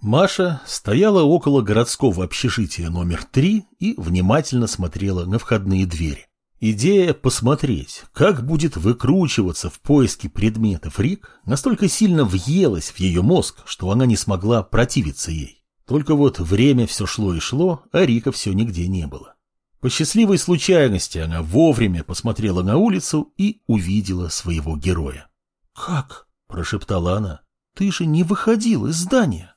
Маша стояла около городского общежития номер три и внимательно смотрела на входные двери. Идея посмотреть, как будет выкручиваться в поиске предметов Рик, настолько сильно въелась в ее мозг, что она не смогла противиться ей. Только вот время все шло и шло, а Рика все нигде не было. По счастливой случайности она вовремя посмотрела на улицу и увидела своего героя. «Как?» – прошептала она. «Ты же не выходил из здания!»